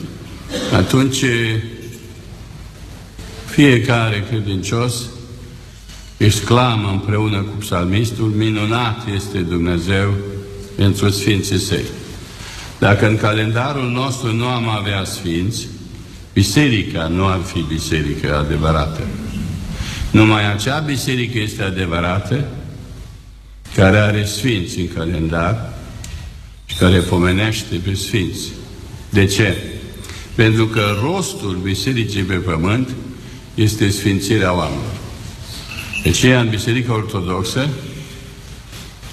atunci fiecare credincios exclamă împreună cu psalmistul, minunat este Dumnezeu pentru Sfinții Săi. Dacă în calendarul nostru nu am avea Sfinți, biserica nu ar fi biserică adevărată. Numai acea biserică este adevărată care are Sfinți în calendar și care pomenește pe Sfinți. De ce? Pentru că rostul bisericii pe pământ este sfințirea oamenilor. De aceea, în Biserica Ortodoxă,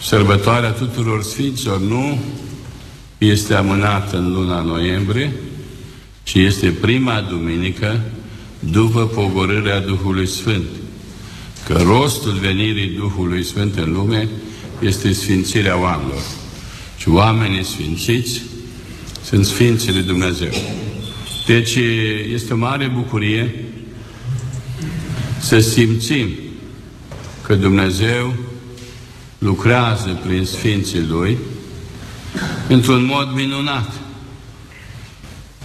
sărbătoarea tuturor Sfinților nu este amânată în luna noiembrie, ci este prima duminică după pogorârea Duhului Sfânt. Că rostul venirii Duhului Sfânt în lume este sfințirea oamenilor. Și oamenii sfințiți sunt Sfinții lui Dumnezeu. Deci este o mare bucurie să simțim că Dumnezeu lucrează prin Sfinții Lui într-un mod minunat.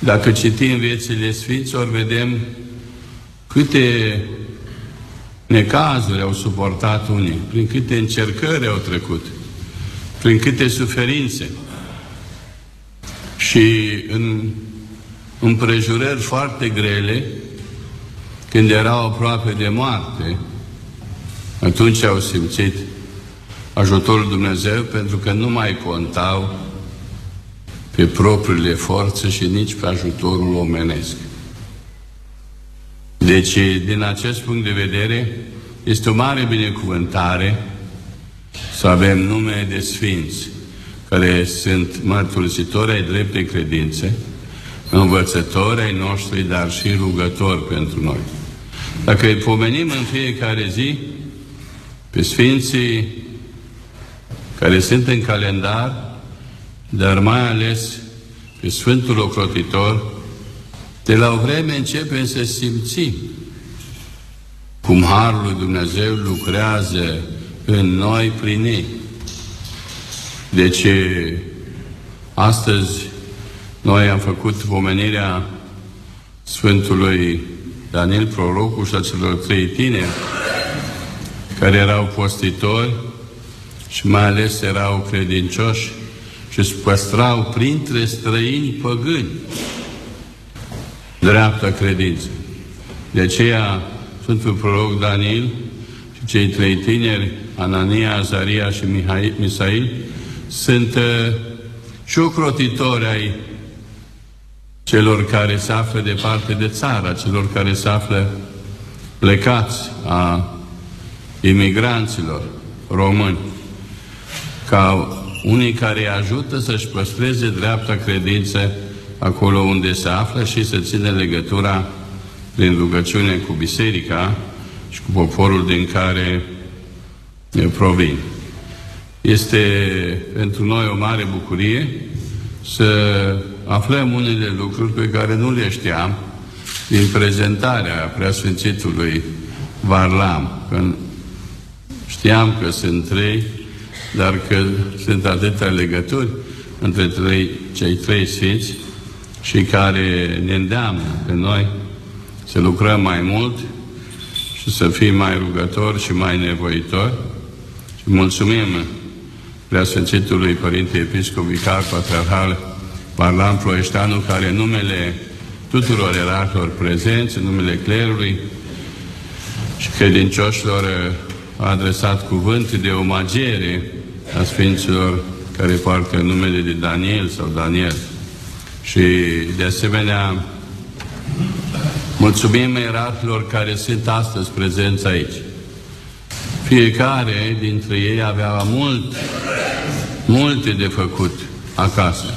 Dacă citim viețile Sfinților, vedem câte necazuri au suportat unii, prin câte încercări au trecut, prin câte suferințe. Și în împrejurări foarte grele, când erau aproape de moarte, atunci au simțit ajutorul Dumnezeu pentru că nu mai contau pe propriile forțe și nici pe ajutorul omenesc. Deci, din acest punct de vedere, este o mare binecuvântare să avem nume de sfinți care sunt mărturisitori ai dreptei credințe, învățători ai noștri, dar și rugători pentru noi. Dacă îi pomenim în fiecare zi pe Sfinții care sunt în calendar, dar mai ales pe Sfântul Ocrotitor, de la o vreme începem să simțim cum Harul lui Dumnezeu lucrează în noi prin ei. Deci, astăzi noi am făcut pomenirea Sfântului Daniel Prorocul și a celor trei tineri care erau postitori și mai ales erau credincioși și își păstrau printre străini păgâni dreapta credință. De aceea Sfântul Proroc Daniel și cei trei tineri, Anania, Azaria și Mihai, Misail, sunt uh, și ocrotitori ai celor care se află departe de țară, celor care se află plecați, a imigranților români, ca unii care îi ajută să-și păstreze dreapta credință acolo unde se află și să ține legătura prin rugăciune cu biserica și cu poporul din care provin. Este pentru noi o mare bucurie să aflăm unele lucruri pe care nu le știam din prezentarea preasfințitului Varlam, când știam că sunt trei, dar că sunt atâtea legături între trei, cei trei sfinți și care ne îndeamnă pe noi să lucrăm mai mult și să fim mai rugători și mai nevoitori. Și mulțumim Preasfințitului Părinte Episcop Vicar Patriarhal Varlam Ploieșteanu, care în numele tuturor erarhilor prezenți, în numele clerului și credincioșilor a adresat cuvânt de omagiere a Sfinților care poartă numele de Daniel sau Daniel. Și de asemenea mulțumim erarhilor care sunt astăzi prezenți aici. Fiecare dintre ei avea mult, multe de făcut acasă.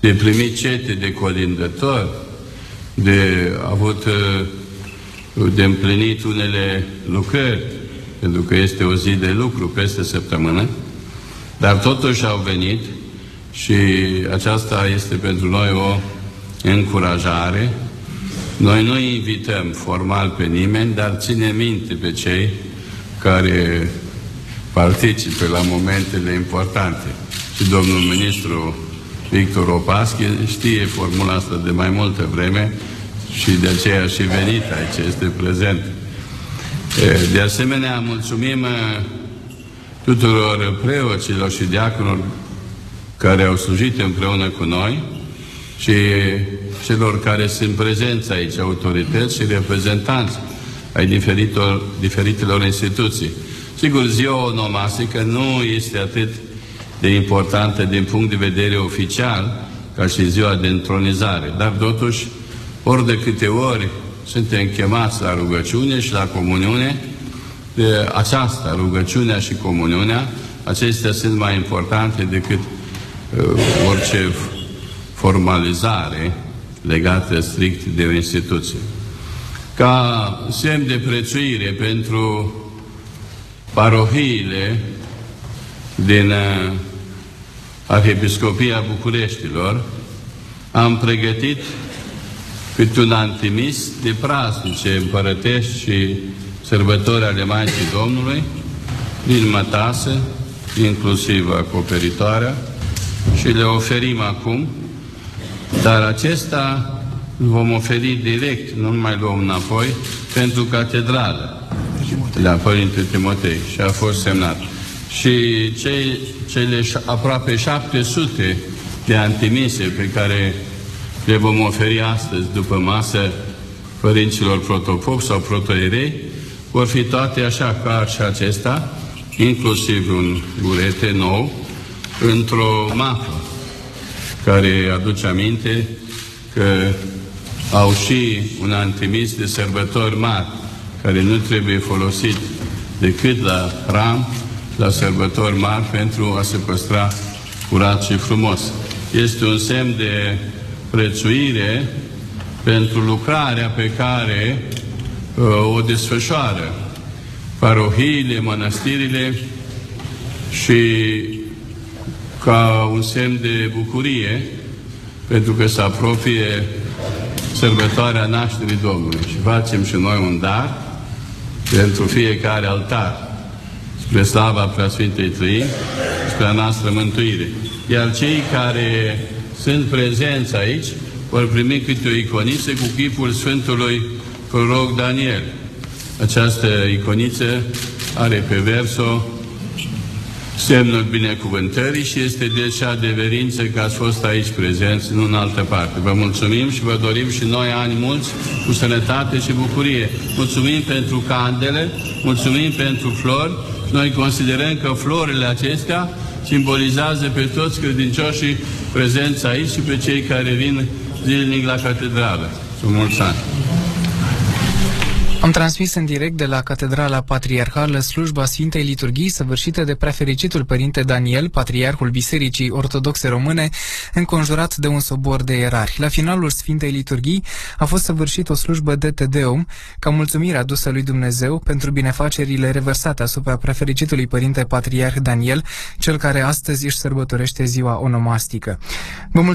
De primit cete de colindător, de avut de împlinit unele lucrări, pentru că este o zi de lucru peste săptămână, dar totuși au venit și aceasta este pentru noi o încurajare. Noi nu invităm formal pe nimeni, dar ținem minte pe cei care participe la momentele importante. Și domnul ministru Victor Opaschi știe formula asta de mai multă vreme și de aceea și venit aici, este prezent. De asemenea, mulțumim tuturor preoților și diaconilor care au slujit împreună cu noi și celor care sunt prezenți aici, autorități și reprezentanți ai diferitor, diferitelor instituții. Sigur, ziua onomastică nu este atât de importantă din punct de vedere oficial ca și ziua de întronizare, dar totuși, ori de câte ori suntem chemați la rugăciune și la comuniune, de aceasta, rugăciunea și comuniunea, acestea sunt mai importante decât uh, orice formalizare legată strict de o instituție. Ca semn de prețuire pentru parohiile din uh, Arhiepiscopia Bucureștilor, am pregătit cât un antimis de praznice împărătești și sărbători ale Maicii Domnului, din mătasă, inclusiv acoperitoarea, și le oferim acum, dar acesta vom oferi direct, nu mai luăm înapoi, pentru catedrală la Părinte Timotei și a fost semnat. Și cei, cele aproape 700 de antimise pe care le vom oferi astăzi după masă părinților protopop sau protoerei, vor fi toate așa ca și acesta, inclusiv un burete nou, într-o mapă care aduce aminte că au și un antimis de sărbători mari, care nu trebuie folosit decât la ram, la sărbători mari, pentru a se păstra curat și frumos. Este un semn de prețuire pentru lucrarea pe care uh, o desfășoară parohiile, mănăstirile și ca un semn de bucurie pentru că se apropie sărbătoarea nașterii Domnului și facem și noi un dar pentru fiecare altar spre slava Preasfintei Trăi, spre a noastră mântuire. Iar cei care sunt prezenți aici vor primi câte o iconisă cu chipul Sfântului Proroc Daniel. Această iconiță are pe verso semnul binecuvântării și este de și adeverință că ați fost aici prezenți, nu în altă parte. Vă mulțumim și vă dorim și noi ani mulți cu sănătate și bucurie. Mulțumim pentru candele, mulțumim pentru flori. Noi considerăm că florile acestea simbolizează pe toți credincioșii prezenți aici și pe cei care vin zilnic la catedrală. Sunt mulți ani! Am transmis în direct de la Catedrala Patriarhală slujba Sfintei Liturghii săvârșită de prefericitul Părinte Daniel, Patriarhul Bisericii Ortodoxe Române, înconjurat de un sobor de erari. La finalul Sfintei Liturghii a fost săvârșit o slujbă de Tedeum, ca mulțumire adusă lui Dumnezeu pentru binefacerile revărsate asupra prefericitului Părinte Patriarh Daniel, cel care astăzi își sărbătorește ziua onomastică. Vă mulțumim